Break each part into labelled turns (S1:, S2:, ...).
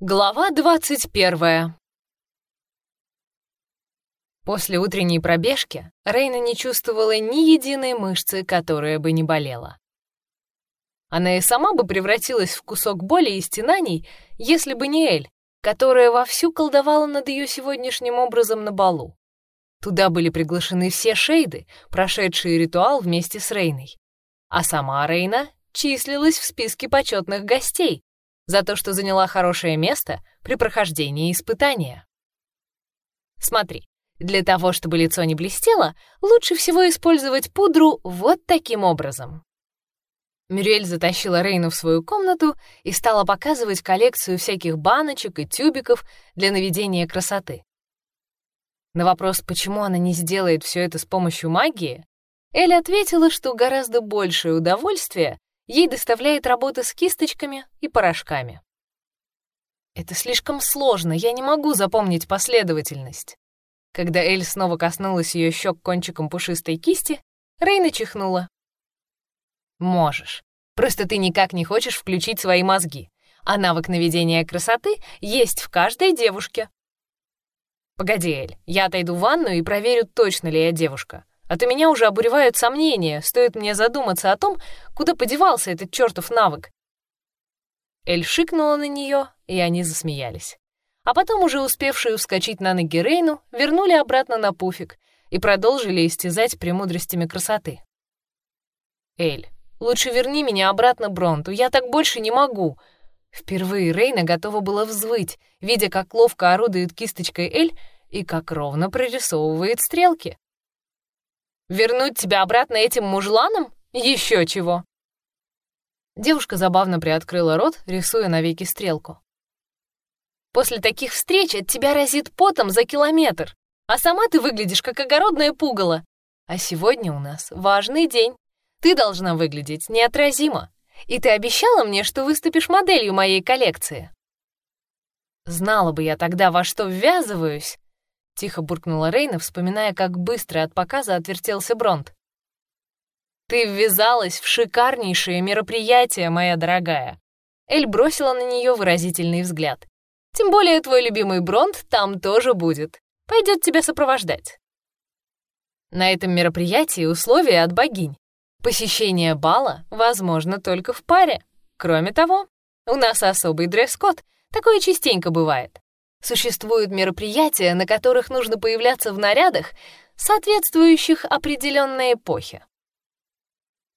S1: Глава двадцать первая. После утренней пробежки Рейна не чувствовала ни единой мышцы, которая бы не болела. Она и сама бы превратилась в кусок боли и стенаний, если бы не Эль, которая вовсю колдовала над ее сегодняшним образом на балу. Туда были приглашены все шейды, прошедшие ритуал вместе с Рейной. А сама Рейна числилась в списке почетных гостей, за то, что заняла хорошее место при прохождении испытания. Смотри, для того, чтобы лицо не блестело, лучше всего использовать пудру вот таким образом. Мюрель затащила Рейну в свою комнату и стала показывать коллекцию всяких баночек и тюбиков для наведения красоты. На вопрос, почему она не сделает все это с помощью магии, Элли ответила, что гораздо большее удовольствие ей доставляет работа с кисточками и порошками. Это слишком сложно, я не могу запомнить последовательность. Когда Эль снова коснулась ее щек кончиком пушистой кисти, Рейна чихнула. «Можешь. Просто ты никак не хочешь включить свои мозги, а навык наведения красоты есть в каждой девушке». «Погоди, Эль, я отойду в ванну и проверю, точно ли я девушка. А то меня уже обуревают сомнения, стоит мне задуматься о том, куда подевался этот чертов навык. Эль шикнула на нее, и они засмеялись. А потом, уже успевшие ускочить на ноги Рейну, вернули обратно на пуфик и продолжили истязать премудростями красоты. «Эль, лучше верни меня обратно Бронту, я так больше не могу!» Впервые Рейна готова была взвыть, видя, как ловко орудует кисточкой Эль и как ровно прорисовывает стрелки. Вернуть тебя обратно этим мужланом? Еще чего!» Девушка забавно приоткрыла рот, рисуя навеки стрелку. «После таких встреч от тебя разит потом за километр, а сама ты выглядишь как огородное пугало. А сегодня у нас важный день. Ты должна выглядеть неотразимо. И ты обещала мне, что выступишь моделью моей коллекции». Знала бы я тогда, во что ввязываюсь, Тихо буркнула Рейна, вспоминая, как быстро от показа отвертелся Бронт. «Ты ввязалась в шикарнейшее мероприятие, моя дорогая!» Эль бросила на нее выразительный взгляд. «Тем более твой любимый Бронт там тоже будет. Пойдет тебя сопровождать». На этом мероприятии условия от богинь. Посещение бала возможно только в паре. Кроме того, у нас особый дресс-код, такое частенько бывает. Существуют мероприятия, на которых нужно появляться в нарядах, соответствующих определенной эпохе.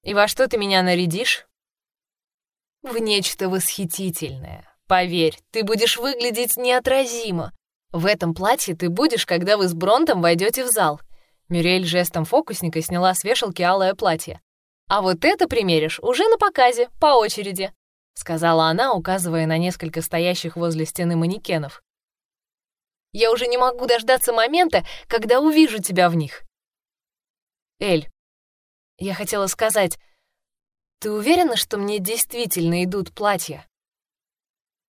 S1: И во что ты меня нарядишь? В нечто восхитительное. Поверь, ты будешь выглядеть неотразимо. В этом платье ты будешь, когда вы с Бронтом войдете в зал. Мюрель жестом фокусника сняла с вешалки алое платье. А вот это примеришь уже на показе, по очереди, сказала она, указывая на несколько стоящих возле стены манекенов. Я уже не могу дождаться момента, когда увижу тебя в них. Эль, я хотела сказать, ты уверена, что мне действительно идут платья?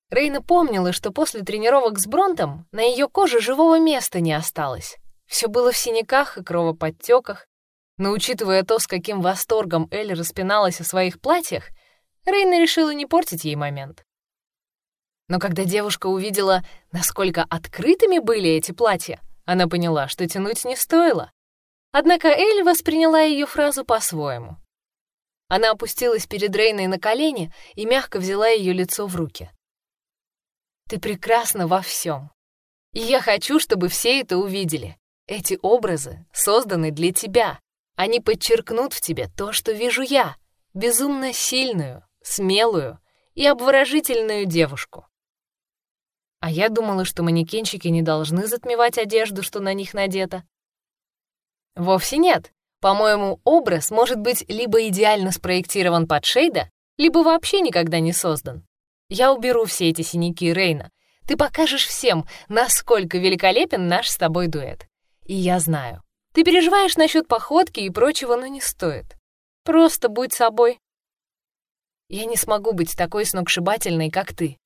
S1: Рейна помнила, что после тренировок с Бронтом на ее коже живого места не осталось. Все было в синяках и кровоподтеках. Но учитывая то, с каким восторгом Эль распиналась о своих платьях, Рейна решила не портить ей момент. Но когда девушка увидела, насколько открытыми были эти платья, она поняла, что тянуть не стоило. Однако Эль восприняла ее фразу по-своему. Она опустилась перед Рейной на колени и мягко взяла ее лицо в руки. «Ты прекрасна во всем. И я хочу, чтобы все это увидели. Эти образы созданы для тебя. Они подчеркнут в тебе то, что вижу я, безумно сильную, смелую и обворожительную девушку. А я думала, что манекенщики не должны затмевать одежду, что на них надето. Вовсе нет. По-моему, образ может быть либо идеально спроектирован под Шейда, либо вообще никогда не создан. Я уберу все эти синяки Рейна. Ты покажешь всем, насколько великолепен наш с тобой дуэт. И я знаю, ты переживаешь насчет походки и прочего, но не стоит. Просто будь собой. Я не смогу быть такой сногсшибательной, как ты.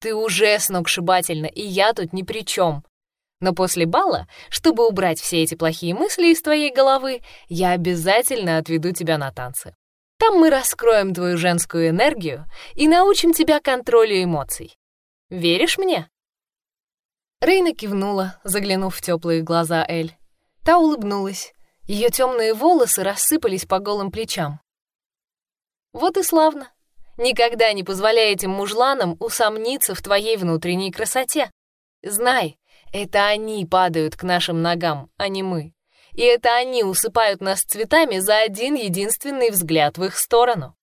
S1: Ты уже сногсшибательна, и я тут ни при чем. Но после бала, чтобы убрать все эти плохие мысли из твоей головы, я обязательно отведу тебя на танцы. Там мы раскроем твою женскую энергию и научим тебя контролю эмоций. Веришь мне?» Рейна кивнула, заглянув в теплые глаза Эль. Та улыбнулась. Ее темные волосы рассыпались по голым плечам. «Вот и славно. Никогда не позволяй этим мужланам усомниться в твоей внутренней красоте. Знай, это они падают к нашим ногам, а не мы. И это они усыпают нас цветами за один единственный взгляд в их сторону.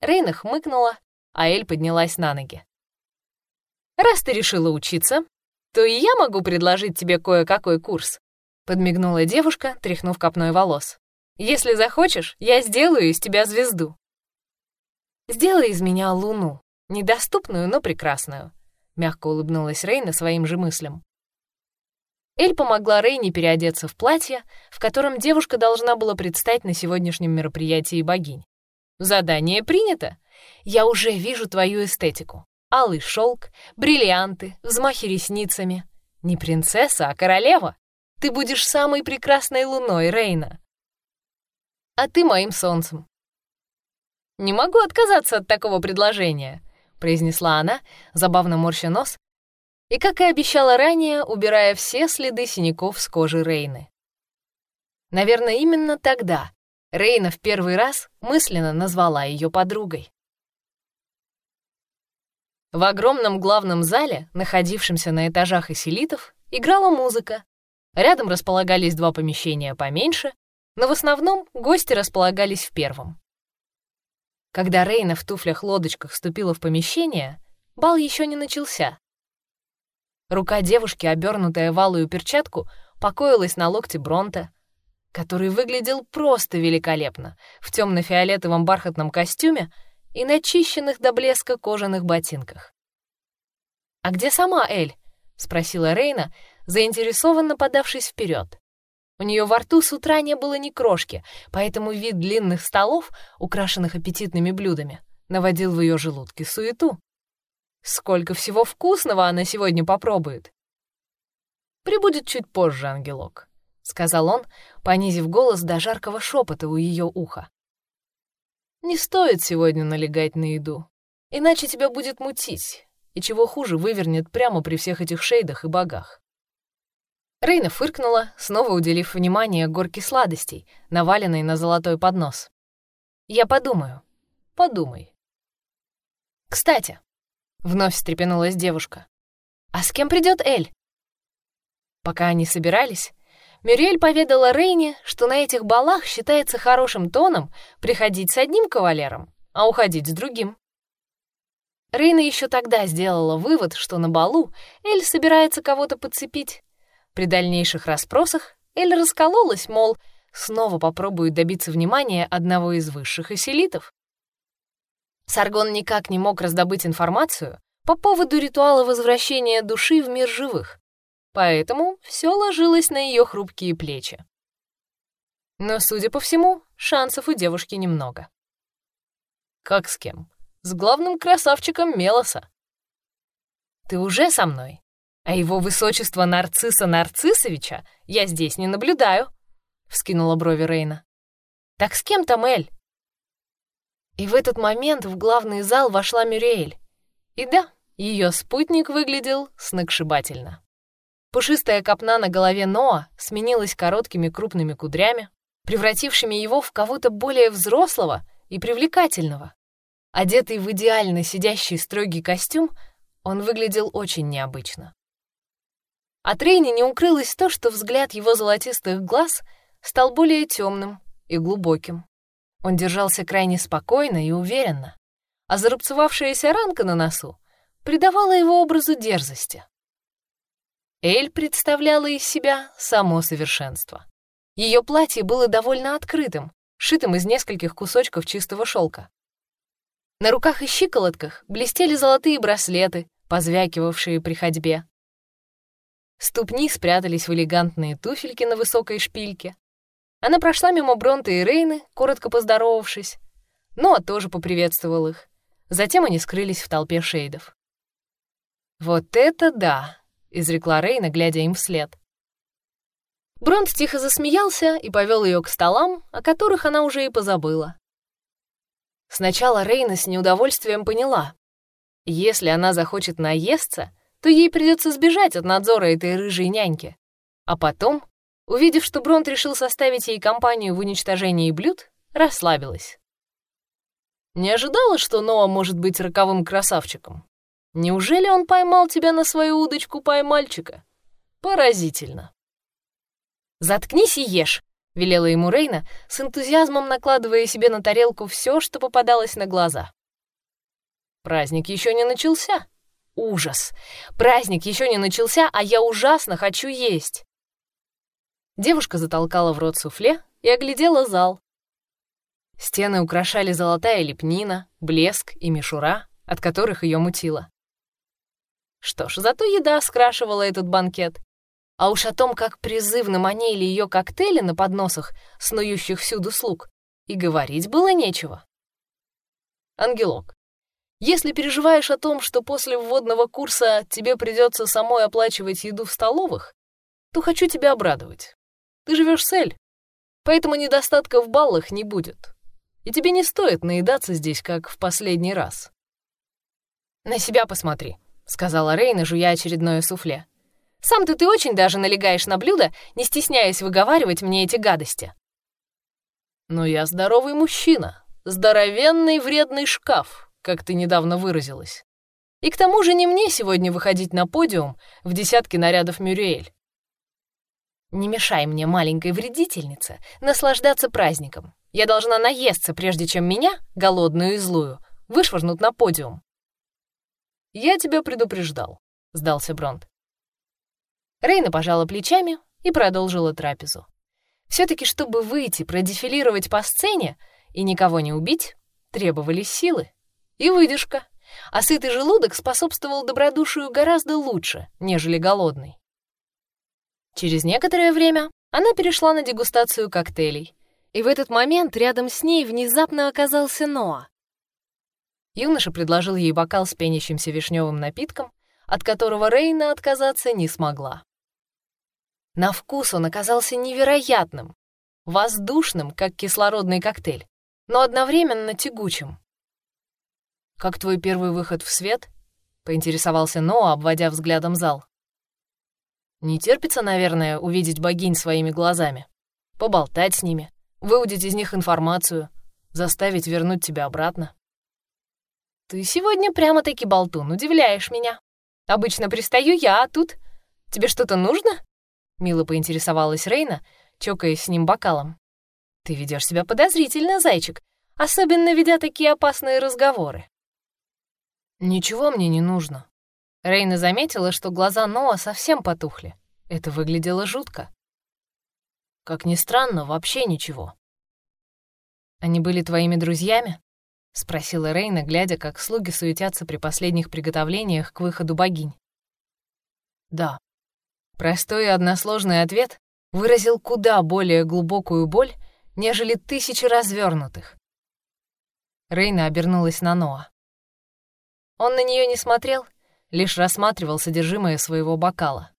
S1: Рейна хмыкнула, а Эль поднялась на ноги. «Раз ты решила учиться, то и я могу предложить тебе кое-какой курс», подмигнула девушка, тряхнув копной волос. «Если захочешь, я сделаю из тебя звезду». «Сделай из меня луну, недоступную, но прекрасную», мягко улыбнулась Рейна своим же мыслям. Эль помогла Рейне переодеться в платье, в котором девушка должна была предстать на сегодняшнем мероприятии богинь. Задание принято. Я уже вижу твою эстетику. Алый шелк, бриллианты, взмахи ресницами. Не принцесса, а королева. Ты будешь самой прекрасной луной, Рейна. А ты моим солнцем. Не могу отказаться от такого предложения, произнесла она, забавно морща нос, и, как и обещала ранее, убирая все следы синяков с кожи Рейны. Наверное, именно тогда Рейна в первый раз мысленно назвала ее подругой. В огромном главном зале, находившемся на этажах эселитов, играла музыка. Рядом располагались два помещения поменьше, но в основном гости располагались в первом. Когда Рейна в туфлях-лодочках вступила в помещение, бал еще не начался. Рука девушки, обернутая в алую перчатку, покоилась на локте Бронта, который выглядел просто великолепно в темно-фиолетовом бархатном костюме и начищенных до блеска кожаных ботинках. «А где сама Эль?» — спросила Рейна, заинтересованно подавшись вперед. У нее во рту с утра не было ни крошки, поэтому вид длинных столов, украшенных аппетитными блюдами, наводил в ее желудке суету. Сколько всего вкусного она сегодня попробует. Прибудет чуть позже, ангелок сказал он, понизив голос до жаркого шепота у ее уха. Не стоит сегодня налегать на еду, иначе тебя будет мутить, и чего хуже вывернет прямо при всех этих шейдах и богах. Рейна фыркнула, снова уделив внимание горке сладостей, наваленной на золотой поднос. «Я подумаю. Подумай». «Кстати», — вновь встрепенулась девушка, «а с кем придет Эль?» Пока они собирались, Мюрель поведала Рейне, что на этих балах считается хорошим тоном приходить с одним кавалером, а уходить с другим. Рейна еще тогда сделала вывод, что на балу Эль собирается кого-то подцепить. При дальнейших расспросах Эль раскололась, мол, снова попробует добиться внимания одного из высших эселитов. Саргон никак не мог раздобыть информацию по поводу ритуала возвращения души в мир живых, поэтому все ложилось на ее хрупкие плечи. Но, судя по всему, шансов у девушки немного. «Как с кем?» «С главным красавчиком Мелоса». «Ты уже со мной? А его высочество Нарцисса Нарциссовича я здесь не наблюдаю», — вскинула брови Рейна. «Так с кем там Эль?» И в этот момент в главный зал вошла Мюриэль. И да, ее спутник выглядел сногсшибательно. Пушистая копна на голове Ноа сменилась короткими крупными кудрями, превратившими его в кого-то более взрослого и привлекательного. Одетый в идеально сидящий строгий костюм, он выглядел очень необычно. От Рейни не укрылось то, что взгляд его золотистых глаз стал более темным и глубоким. Он держался крайне спокойно и уверенно, а зарубцевавшаяся ранка на носу придавала его образу дерзости. Эль представляла из себя само совершенство. Ее платье было довольно открытым, шитым из нескольких кусочков чистого шелка. На руках и щиколотках блестели золотые браслеты, позвякивавшие при ходьбе. Ступни спрятались в элегантные туфельки на высокой шпильке. Она прошла мимо Бронта и Рейны, коротко поздоровавшись. Ноа тоже поприветствовал их. Затем они скрылись в толпе шейдов. Вот это да! — изрекла Рейна, глядя им вслед. Бронт тихо засмеялся и повел ее к столам, о которых она уже и позабыла. Сначала Рейна с неудовольствием поняла. Если она захочет наесться, то ей придется сбежать от надзора этой рыжей няньки. А потом, увидев, что Бронт решил составить ей компанию в уничтожении блюд, расслабилась. Не ожидала, что Ноа может быть роковым красавчиком. Неужели он поймал тебя на свою удочку поймальчика? Поразительно. «Заткнись и ешь», — велела ему Рейна, с энтузиазмом накладывая себе на тарелку все, что попадалось на глаза. Праздник еще не начался. Ужас! Праздник еще не начался, а я ужасно хочу есть. Девушка затолкала в рот суфле и оглядела зал. Стены украшали золотая лепнина, блеск и мишура, от которых ее мутило. Что ж, зато еда скрашивала этот банкет. А уж о том, как призывно манили ее коктейли на подносах, снующих всюду слуг, и говорить было нечего. Ангелок, если переживаешь о том, что после вводного курса тебе придется самой оплачивать еду в столовых, то хочу тебя обрадовать. Ты живешь с Эль, поэтому недостатка в баллах не будет. И тебе не стоит наедаться здесь, как в последний раз. «На себя посмотри», — сказала Рейна, жуя очередное суфле. «Сам-то ты очень даже налегаешь на блюдо, не стесняясь выговаривать мне эти гадости». «Но я здоровый мужчина, здоровенный вредный шкаф», как ты недавно выразилась. И к тому же не мне сегодня выходить на подиум в десятке нарядов Мюриэль. Не мешай мне, маленькой вредительнице, наслаждаться праздником. Я должна наесться, прежде чем меня, голодную и злую, вышвырнут на подиум. Я тебя предупреждал, сдался Бронт. Рейна пожала плечами и продолжила трапезу. Все-таки, чтобы выйти, продефилировать по сцене и никого не убить, требовались силы и выдержка, а сытый желудок способствовал добродушию гораздо лучше, нежели голодный. Через некоторое время она перешла на дегустацию коктейлей, и в этот момент рядом с ней внезапно оказался Ноа. Юноша предложил ей бокал с пенящимся вишневым напитком, от которого Рейна отказаться не смогла. На вкус он оказался невероятным, воздушным, как кислородный коктейль, но одновременно тягучим. «Как твой первый выход в свет?» — поинтересовался Ноа, обводя взглядом зал. «Не терпится, наверное, увидеть богинь своими глазами, поболтать с ними, выудить из них информацию, заставить вернуть тебя обратно». «Ты сегодня прямо-таки болтун, удивляешь меня. Обычно пристаю я, а тут... Тебе что-то нужно?» Мило поинтересовалась Рейна, чокаясь с ним бокалом. «Ты ведешь себя подозрительно, зайчик, особенно ведя такие опасные разговоры». «Ничего мне не нужно». Рейна заметила, что глаза Ноа совсем потухли. Это выглядело жутко. Как ни странно, вообще ничего. «Они были твоими друзьями?» — спросила Рейна, глядя, как слуги суетятся при последних приготовлениях к выходу богинь. «Да». Простой и односложный ответ выразил куда более глубокую боль, нежели тысячи развернутых. Рейна обернулась на Ноа. Он на нее не смотрел, лишь рассматривал содержимое своего бокала.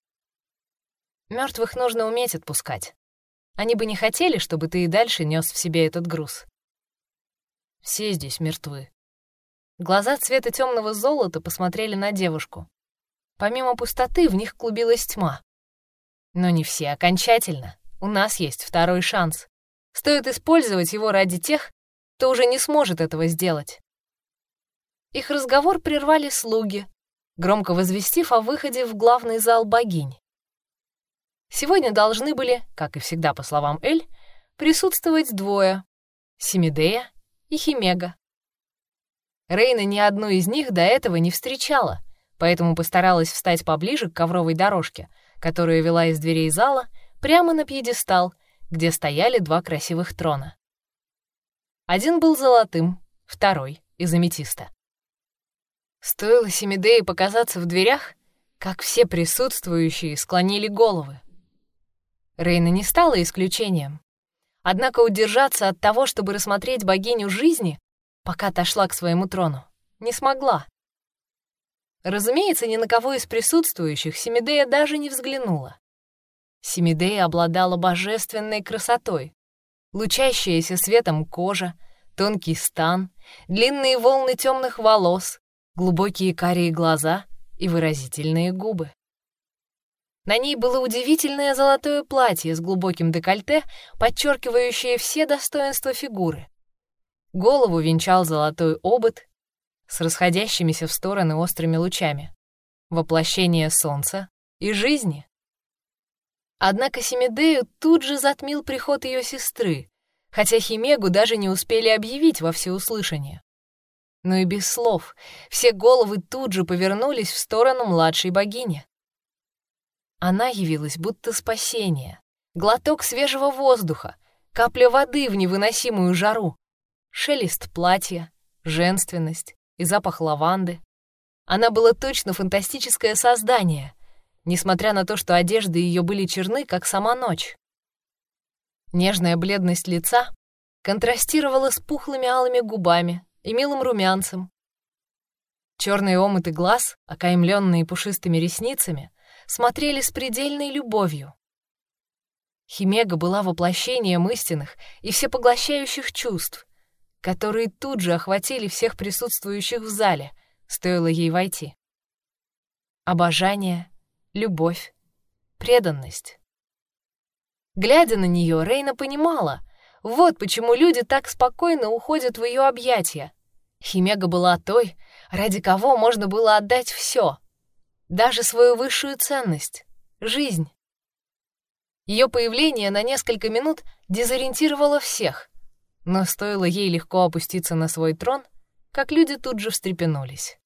S1: Мертвых нужно уметь отпускать. Они бы не хотели, чтобы ты и дальше нес в себе этот груз. Все здесь мертвы. Глаза цвета темного золота посмотрели на девушку. Помимо пустоты в них клубилась тьма. Но не все окончательно. У нас есть второй шанс. Стоит использовать его ради тех, кто уже не сможет этого сделать. Их разговор прервали слуги, громко возвестив о выходе в главный зал богинь. Сегодня должны были, как и всегда по словам Эль, присутствовать двое — Семидея и Химега. Рейна ни одну из них до этого не встречала, поэтому постаралась встать поближе к ковровой дорожке, которая вела из дверей зала прямо на пьедестал, где стояли два красивых трона. Один был золотым, второй — из аметиста. Стоило Семидее показаться в дверях, как все присутствующие склонили головы. Рейна не стала исключением. Однако удержаться от того, чтобы рассмотреть богиню жизни, пока отошла к своему трону, не смогла. Разумеется, ни на кого из присутствующих Семидея даже не взглянула. Семидея обладала божественной красотой. Лучащаяся светом кожа, тонкий стан, длинные волны темных волос, глубокие карие глаза и выразительные губы. На ней было удивительное золотое платье с глубоким декольте, подчеркивающее все достоинства фигуры. Голову венчал золотой обод с расходящимися в стороны острыми лучами. Воплощение солнца и жизни. Однако Семидею тут же затмил приход ее сестры, хотя Химегу даже не успели объявить во всеуслышание. Но и без слов все головы тут же повернулись в сторону младшей богини. Она явилась будто спасение, глоток свежего воздуха, капля воды в невыносимую жару, шелест платья, женственность и запах лаванды. Она была точно фантастическое создание, несмотря на то, что одежды ее были черны, как сама ночь. Нежная бледность лица контрастировала с пухлыми алыми губами и милым румянцем. Черные омыты глаз, окаймленные пушистыми ресницами, смотрели с предельной любовью. Химега была воплощением истинных и всепоглощающих чувств, которые тут же охватили всех присутствующих в зале, стоило ей войти. Обожание, любовь, преданность. Глядя на нее, Рейна понимала, вот почему люди так спокойно уходят в ее объятия. Химега была той, ради кого можно было отдать все, даже свою высшую ценность — жизнь. Ее появление на несколько минут дезориентировало всех, но стоило ей легко опуститься на свой трон, как люди тут же встрепенулись.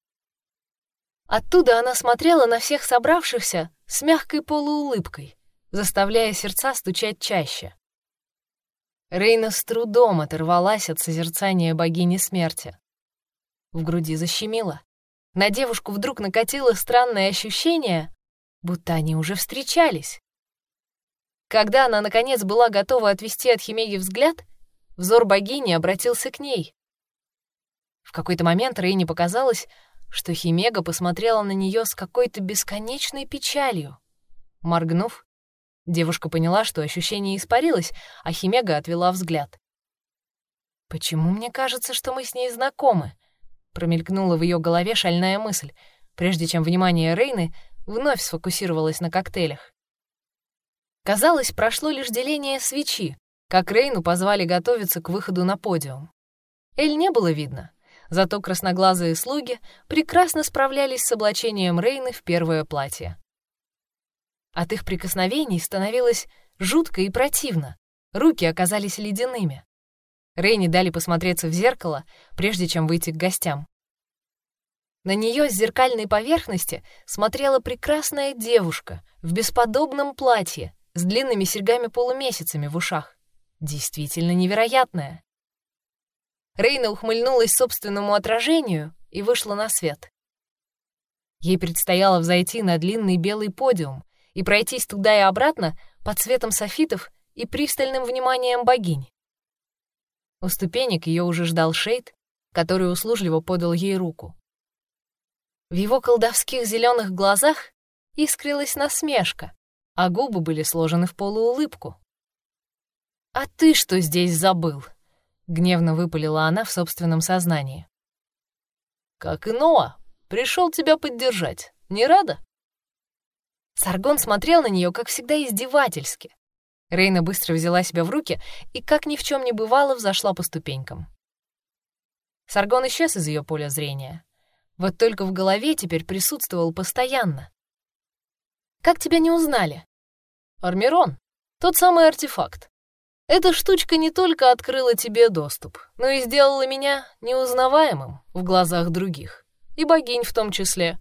S1: Оттуда она смотрела на всех собравшихся с мягкой полуулыбкой, заставляя сердца стучать чаще. Рейна с трудом оторвалась от созерцания богини смерти. В груди защемило. На девушку вдруг накатило странное ощущение, будто они уже встречались. Когда она, наконец, была готова отвести от Химеги взгляд, взор богини обратился к ней. В какой-то момент Рейне показалось, что Химега посмотрела на нее с какой-то бесконечной печалью. Моргнув, девушка поняла, что ощущение испарилось, а Химега отвела взгляд. «Почему мне кажется, что мы с ней знакомы?» Промелькнула в ее голове шальная мысль, прежде чем внимание Рейны вновь сфокусировалось на коктейлях. Казалось, прошло лишь деление свечи, как Рейну позвали готовиться к выходу на подиум. Эль не было видно, зато красноглазые слуги прекрасно справлялись с облачением Рейны в первое платье. От их прикосновений становилось жутко и противно, руки оказались ледяными. Рейни дали посмотреться в зеркало, прежде чем выйти к гостям. На нее с зеркальной поверхности смотрела прекрасная девушка в бесподобном платье с длинными серьгами-полумесяцами в ушах. Действительно невероятная. Рейна ухмыльнулась собственному отражению и вышла на свет. Ей предстояло взойти на длинный белый подиум и пройтись туда и обратно под светом софитов и пристальным вниманием богинь. У ступенек ее уже ждал Шейд, который услужливо подал ей руку. В его колдовских зеленых глазах искрилась насмешка, а губы были сложены в полуулыбку. «А ты что здесь забыл?» — гневно выпалила она в собственном сознании. «Как и Ноа, пришел тебя поддержать. Не рада?» Саргон смотрел на нее, как всегда, издевательски, Рейна быстро взяла себя в руки и, как ни в чем не бывало, взошла по ступенькам. Саргон исчез из ее поля зрения. Вот только в голове теперь присутствовал постоянно. «Как тебя не узнали?» «Армирон. Тот самый артефакт. Эта штучка не только открыла тебе доступ, но и сделала меня неузнаваемым в глазах других, и богинь в том числе».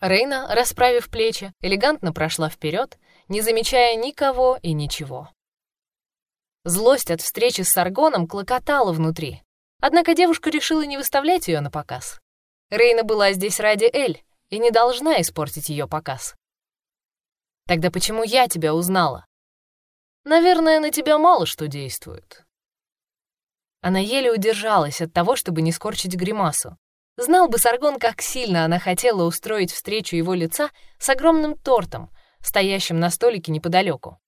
S1: Рейна, расправив плечи, элегантно прошла вперед не замечая никого и ничего. Злость от встречи с Саргоном клокотала внутри, однако девушка решила не выставлять ее на показ. Рейна была здесь ради Эль и не должна испортить ее показ. Тогда почему я тебя узнала? Наверное, на тебя мало что действует. Она еле удержалась от того, чтобы не скорчить гримасу. Знал бы Саргон, как сильно она хотела устроить встречу его лица с огромным тортом, стоящим на столике неподалеку.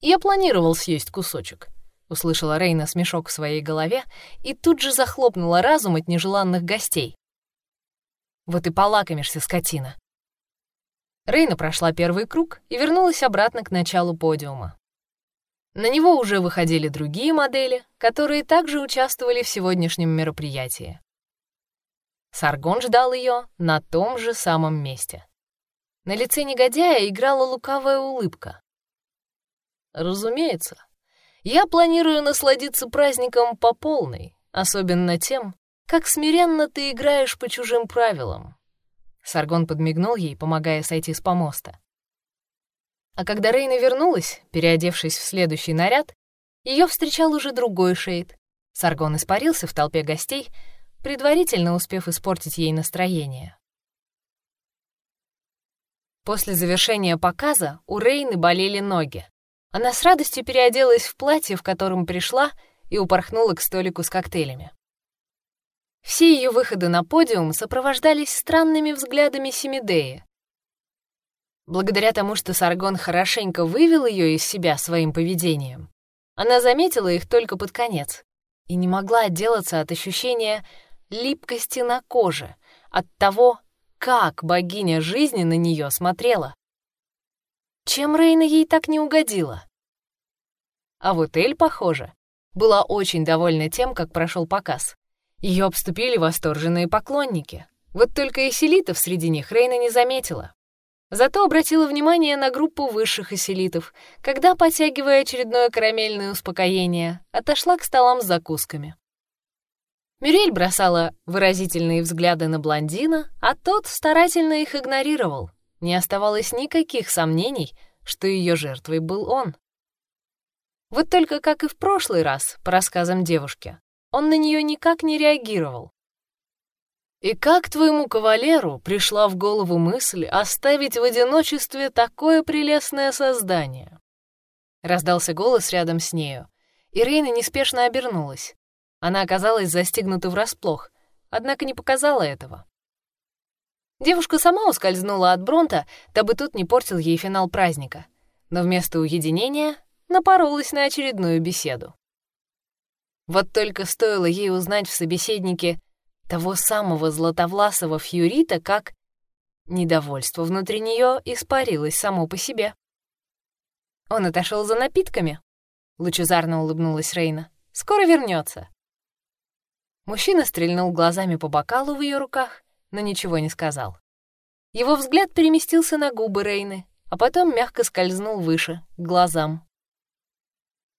S1: «Я планировал съесть кусочек», — услышала Рейна смешок в своей голове и тут же захлопнула разум от нежеланных гостей, Вот и полакомишься, скотина. Рейна прошла первый круг и вернулась обратно к началу подиума. На него уже выходили другие модели, которые также участвовали в сегодняшнем мероприятии. Саргон ждал ее на том же самом месте. На лице негодяя играла лукавая улыбка. «Разумеется. Я планирую насладиться праздником по полной, особенно тем, как смиренно ты играешь по чужим правилам». Саргон подмигнул ей, помогая сойти с помоста. А когда Рейна вернулась, переодевшись в следующий наряд, ее встречал уже другой шейд. Саргон испарился в толпе гостей, предварительно успев испортить ей настроение. После завершения показа у Рейны болели ноги. Она с радостью переоделась в платье, в котором пришла, и упорхнула к столику с коктейлями. Все ее выходы на подиум сопровождались странными взглядами Семидеи. Благодаря тому, что Саргон хорошенько вывел ее из себя своим поведением, она заметила их только под конец и не могла отделаться от ощущения липкости на коже, от того, как богиня жизни на нее смотрела. Чем Рейна ей так не угодила? А вот Эль, похоже, была очень довольна тем, как прошел показ. Ее обступили восторженные поклонники. Вот только эселитов среди них Рейна не заметила. Зато обратила внимание на группу высших эселитов, когда, потягивая очередное карамельное успокоение, отошла к столам с закусками. Мюрель бросала выразительные взгляды на блондина, а тот старательно их игнорировал. Не оставалось никаких сомнений, что ее жертвой был он. Вот только, как и в прошлый раз, по рассказам девушки, он на нее никак не реагировал. «И как твоему кавалеру пришла в голову мысль оставить в одиночестве такое прелестное создание?» Раздался голос рядом с нею, и Рейна неспешно обернулась. Она оказалась застигнута врасплох, однако не показала этого. Девушка сама ускользнула от Бронта, дабы тот не портил ей финал праздника, но вместо уединения напоролась на очередную беседу. Вот только стоило ей узнать в собеседнике того самого златовласого Фьюрита, как недовольство внутри нее испарилось само по себе. Он отошел за напитками. Лучезарно улыбнулась Рейна. Скоро вернется. Мужчина стрельнул глазами по бокалу в ее руках, но ничего не сказал. Его взгляд переместился на губы Рейны, а потом мягко скользнул выше, к глазам.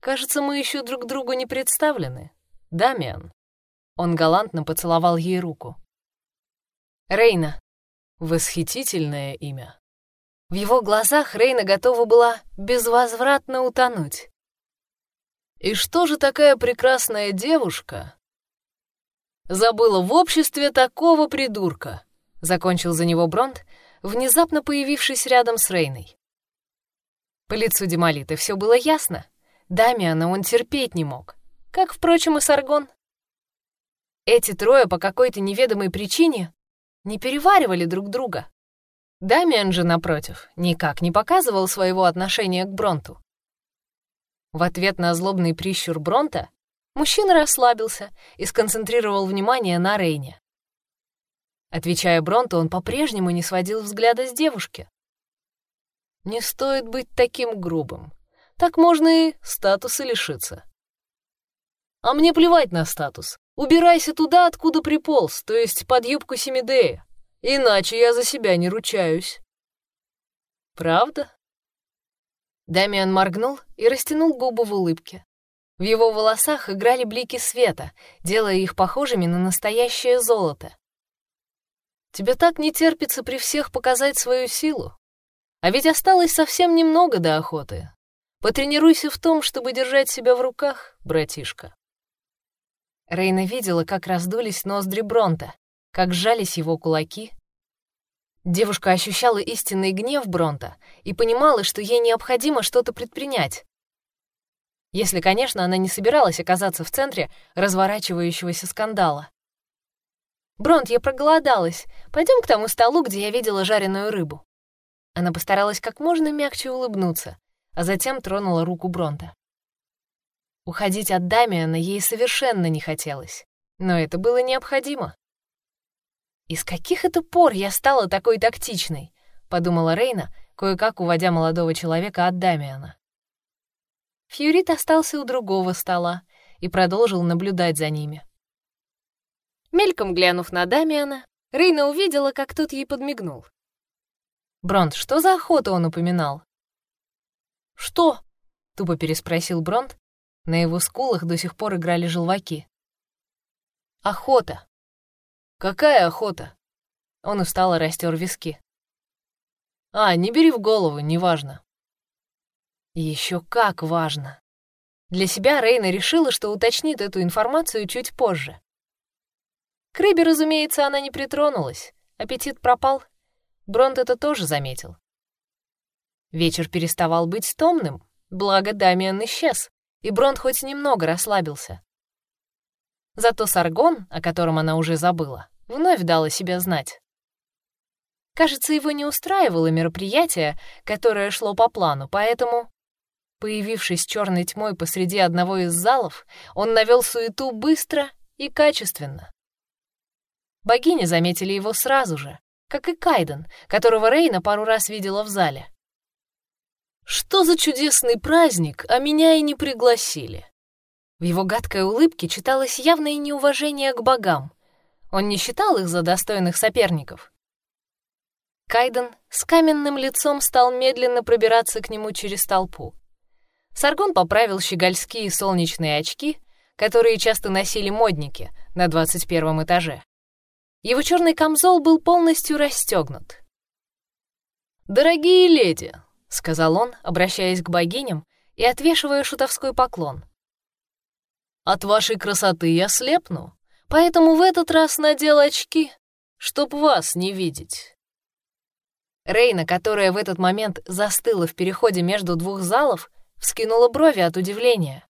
S1: «Кажется, мы еще друг другу не представлены. Дамиан». Он галантно поцеловал ей руку. «Рейна». Восхитительное имя. В его глазах Рейна готова была безвозвратно утонуть. «И что же такая прекрасная девушка забыла в обществе такого придурка», — закончил за него Бронт, внезапно появившись рядом с Рейной. По лицу Демолиты все было ясно. Дамиана он терпеть не мог, как, впрочем, и Саргон. Эти трое по какой-то неведомой причине не переваривали друг друга. Дамиан же, напротив, никак не показывал своего отношения к Бронту. В ответ на злобный прищур Бронта Мужчина расслабился и сконцентрировал внимание на Рейне. Отвечая Бронту, он по-прежнему не сводил взгляда с девушки. «Не стоит быть таким грубым. Так можно и статуса лишиться». «А мне плевать на статус. Убирайся туда, откуда приполз, то есть под юбку Семидея. Иначе я за себя не ручаюсь». «Правда?» Дамиан моргнул и растянул губы в улыбке. В его волосах играли блики света, делая их похожими на настоящее золото. Тебе так не терпится при всех показать свою силу. А ведь осталось совсем немного до охоты. Потренируйся в том, чтобы держать себя в руках, братишка. Рейна видела, как раздулись ноздри Бронта, как сжались его кулаки. Девушка ощущала истинный гнев Бронта и понимала, что ей необходимо что-то предпринять, если, конечно, она не собиралась оказаться в центре разворачивающегося скандала. «Бронт, я проголодалась. Пойдем к тому столу, где я видела жареную рыбу». Она постаралась как можно мягче улыбнуться, а затем тронула руку Бронта. Уходить от Дамиана ей совершенно не хотелось, но это было необходимо. «Из каких это пор я стала такой тактичной?» — подумала Рейна, кое-как уводя молодого человека от Дамиана. Фьюрит остался у другого стола и продолжил наблюдать за ними. Мельком глянув на Дамиана, Рейна увидела, как тот ей подмигнул. «Бронт, что за охоту он упоминал?» «Что?» — тупо переспросил Бронт. На его скулах до сих пор играли желваки. «Охота». «Какая охота?» Он устало растер виски. «А, не бери в голову, неважно». Еще как важно. Для себя Рейна решила, что уточнит эту информацию чуть позже. К рыбе, разумеется, она не притронулась. Аппетит пропал. Бронт это тоже заметил. Вечер переставал быть томным, благо Дамиан исчез, и Бронт хоть немного расслабился. Зато Саргон, о котором она уже забыла, вновь дал о себя знать. Кажется, его не устраивало мероприятие, которое шло по плану, поэтому, появившись черной тьмой посреди одного из залов, он навел суету быстро и качественно. Богини заметили его сразу же, как и Кайден, которого Рейна пару раз видела в зале. «Что за чудесный праздник, а меня и не пригласили?» В его гадкой улыбке читалось явное неуважение к богам. Он не считал их за достойных соперников. Кайден с каменным лицом стал медленно пробираться к нему через толпу. Саргон поправил щегольские солнечные очки, которые часто носили модники на 21 этаже. Его черный камзол был полностью расстегнут. «Дорогие леди», — сказал он, обращаясь к богиням и отвешивая шутовской поклон. «От вашей красоты я слепну, поэтому в этот раз надел очки, чтоб вас не видеть». Рейна, которая в этот момент застыла в переходе между двух залов, вскинула брови от удивления.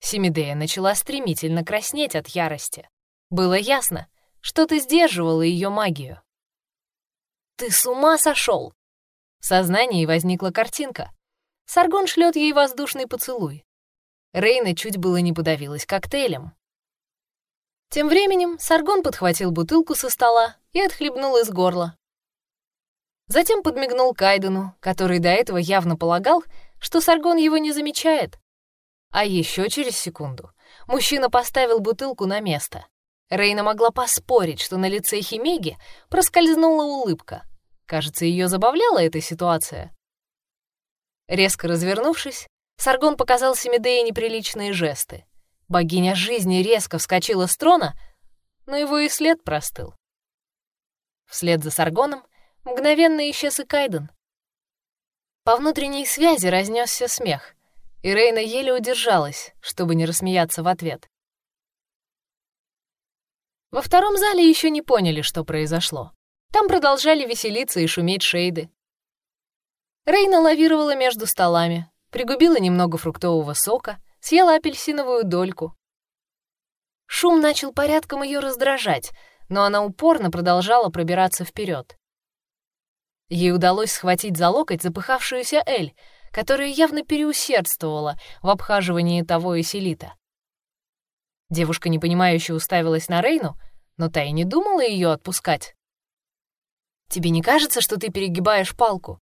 S1: Семидея начала стремительно краснеть от ярости. Было ясно, что-то сдерживало ее магию. «Ты с ума сошел!» В сознании возникла картинка. Саргон шлет ей воздушный поцелуй. Рейна чуть было не подавилась коктейлем. Тем временем Саргон подхватил бутылку со стола и отхлебнул из горла. Затем подмигнул Кайдену, который до этого явно полагал, что Саргон его не замечает. А еще через секунду мужчина поставил бутылку на место. Рейна могла поспорить, что на лице Химеги проскользнула улыбка. Кажется, ее забавляла эта ситуация. Резко развернувшись, Саргон показал Семидее неприличные жесты. Богиня жизни резко вскочила с трона, но его и след простыл. Вслед за Саргоном Мгновенно исчез и Кайден. По внутренней связи разнесся смех, и Рейна еле удержалась, чтобы не рассмеяться в ответ. Во втором зале еще не поняли, что произошло. Там продолжали веселиться и шуметь шейды. Рейна лавировала между столами, пригубила немного фруктового сока, съела апельсиновую дольку. Шум начал порядком ее раздражать, но она упорно продолжала пробираться вперед. Ей удалось схватить за локоть запыхавшуюся Эль, которая явно переусердствовала в обхаживании того Эселита. Девушка непонимающе уставилась на Рейну, но та и не думала ее отпускать. «Тебе не кажется, что ты перегибаешь палку?»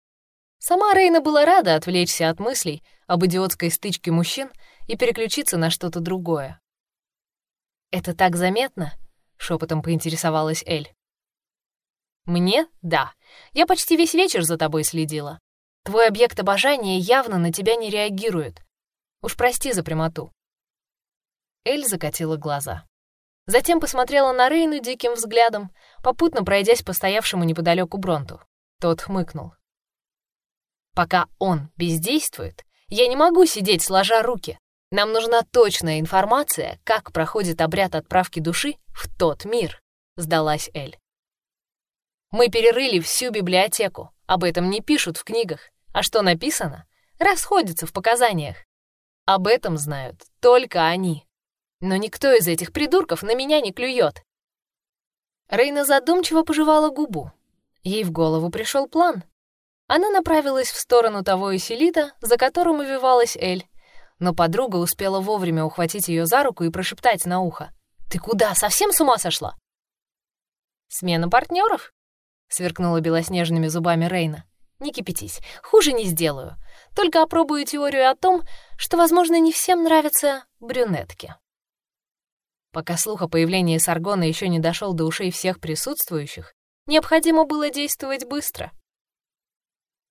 S1: Сама Рейна была рада отвлечься от мыслей об идиотской стычке мужчин и переключиться на что-то другое. «Это так заметно?» — шепотом поинтересовалась Эль. «Мне — да. Я почти весь вечер за тобой следила. Твой объект обожания явно на тебя не реагирует. Уж прости за прямоту». Эль закатила глаза. Затем посмотрела на Рейну диким взглядом, попутно пройдясь по стоявшему неподалеку Бронту. Тот хмыкнул. «Пока он бездействует, я не могу сидеть сложа руки. Нам нужна точная информация, как проходит обряд отправки души в тот мир», — сдалась Эль. Мы перерыли всю библиотеку. Об этом не пишут в книгах. А что написано, расходится в показаниях. Об этом знают только они. Но никто из этих придурков на меня не клюет. Рейна задумчиво пожевала губу. Ей в голову пришел план. Она направилась в сторону того Эселита, за которым увивалась Эль, но подруга успела вовремя ухватить ее за руку и прошептать на ухо. «Ты куда, совсем с ума сошла?» «Смена партнеров? Сверкнула белоснежными зубами Рейна. «Не кипятись, хуже не сделаю. Только опробую теорию о том, что, возможно, не всем нравятся брюнетки». Пока слух о появлении Саргона еще не дошел до ушей всех присутствующих, необходимо было действовать быстро.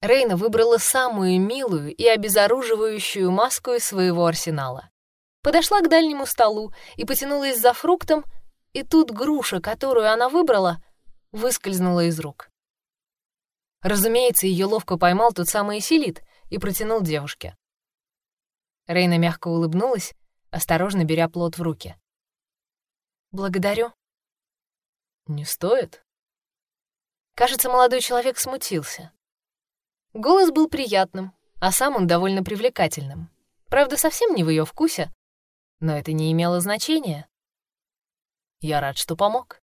S1: Рейна выбрала самую милую и обезоруживающую маску из своего арсенала. Подошла к дальнему столу и потянулась за фруктом, и тут груша, которую она выбрала, выскользнула из рук. Разумеется, ее ловко поймал тот самый Селит и протянул девушке. Рейна мягко улыбнулась, осторожно беря плод в руки. «Благодарю». «Не стоит?» Кажется, молодой человек смутился. Голос был приятным, а сам он довольно привлекательным. Правда, совсем не в ее вкусе, но это не имело значения. Я рад, что помог.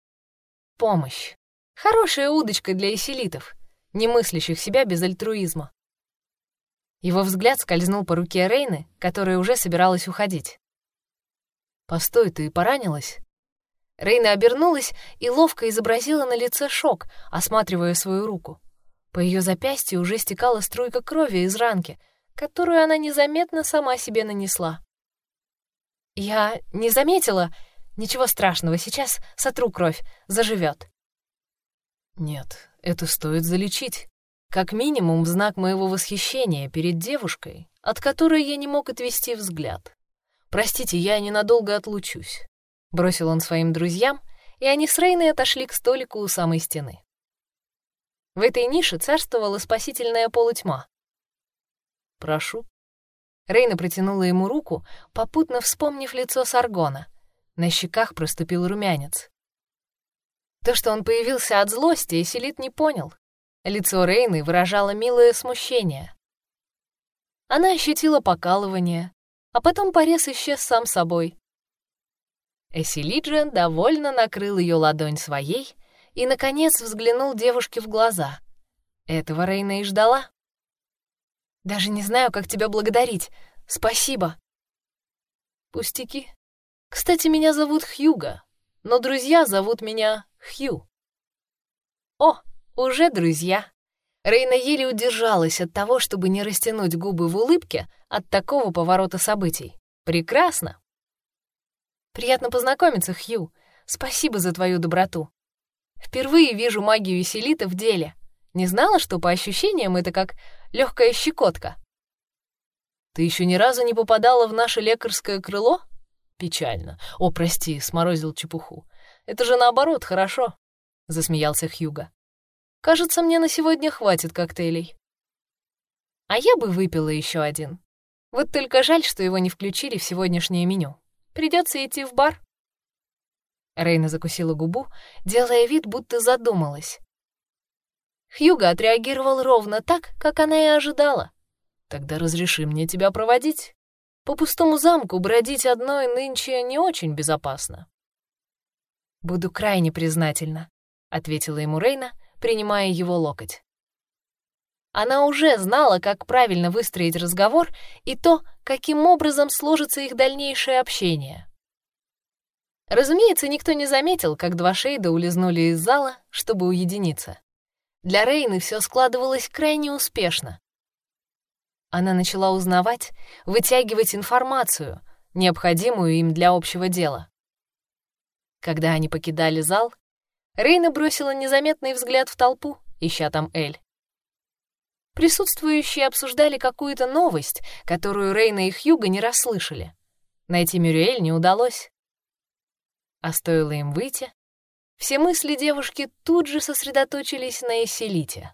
S1: Помощь. Хорошая удочка для эселитов, не мыслящих себя без альтруизма. Его взгляд скользнул по руке Рейны, которая уже собиралась уходить. «Постой, ты поранилась?» Рейна обернулась и ловко изобразила на лице шок, осматривая свою руку. По ее запястью уже стекала струйка крови из ранки, которую она незаметно сама себе нанесла. «Я не заметила. Ничего страшного, сейчас сотру кровь, заживет. «Нет, это стоит залечить. Как минимум в знак моего восхищения перед девушкой, от которой я не мог отвести взгляд. Простите, я ненадолго отлучусь бросил он своим друзьям, и они с Рейной отошли к столику у самой стены. В этой нише царствовала спасительная полутьма. «Прошу». Рейна протянула ему руку, попутно вспомнив лицо Саргона. На щеках проступил румянец. То, что он появился от злости, Эселит не понял. Лицо Рейны выражало милое смущение. Она ощутила покалывание, а потом порез исчез сам собой. Эсилиджа довольно накрыл ее ладонь своей и, наконец, взглянул девушке в глаза. Этого Рейна и ждала. «Даже не знаю, как тебя благодарить. Спасибо». «Пустяки. Кстати, меня зовут Хьюга, но друзья зовут меня Хью». «О, уже друзья». Рейна еле удержалась от того, чтобы не растянуть губы в улыбке от такого поворота событий. «Прекрасно!» Приятно познакомиться, Хью. Спасибо за твою доброту. Впервые вижу магию Селита в деле. Не знала, что по ощущениям это как легкая щекотка. Ты еще ни разу не попадала в наше лекарское крыло? Печально. О, прости, сморозил чепуху. Это же наоборот хорошо, засмеялся Хьюга. Кажется, мне на сегодня хватит коктейлей. А я бы выпила еще один. Вот только жаль, что его не включили в сегодняшнее меню. Придется идти в бар». Рейна закусила губу, делая вид, будто задумалась. Хьюга отреагировал ровно так, как она и ожидала. «Тогда разреши мне тебя проводить. По пустому замку бродить одной нынче не очень безопасно». «Буду крайне признательна», — ответила ему Рейна, принимая его локоть. Она уже знала, как правильно выстроить разговор и то, каким образом сложится их дальнейшее общение. Разумеется, никто не заметил, как два шейда улизнули из зала, чтобы уединиться. Для Рейны все складывалось крайне успешно. Она начала узнавать, вытягивать информацию, необходимую им для общего дела. Когда они покидали зал, Рейна бросила незаметный взгляд в толпу, ища там Эль. Присутствующие обсуждали какую-то новость, которую Рейна и Хьюга не расслышали. Найти Мюриэль не удалось. А стоило им выйти, все мысли девушки тут же сосредоточились на Эселите.